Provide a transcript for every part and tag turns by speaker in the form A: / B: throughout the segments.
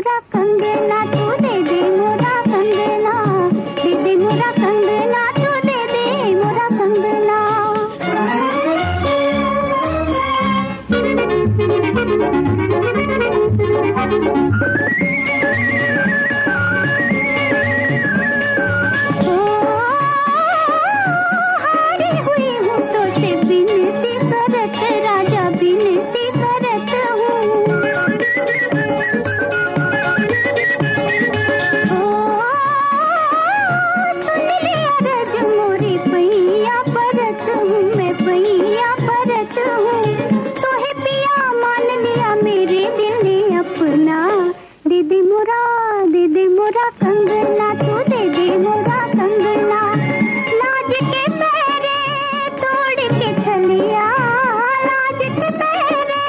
A: मोरा कंगना तू दे दे मोरा कंगना दे दे मोरा कंगना तू दे दे मोरा कंगना Thank you. मेरे दिल ने अपना। दीदी मुरा दीदी मुरा कंगना तू दे दे मुरा कंगना। लाज के मेरे तोड़ के छलिया, लाज के मेरे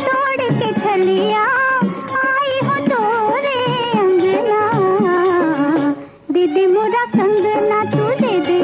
A: तोड़ के छलिया। आई हो तोरे अंगना। दीदी मुरा कंगना तू दे दे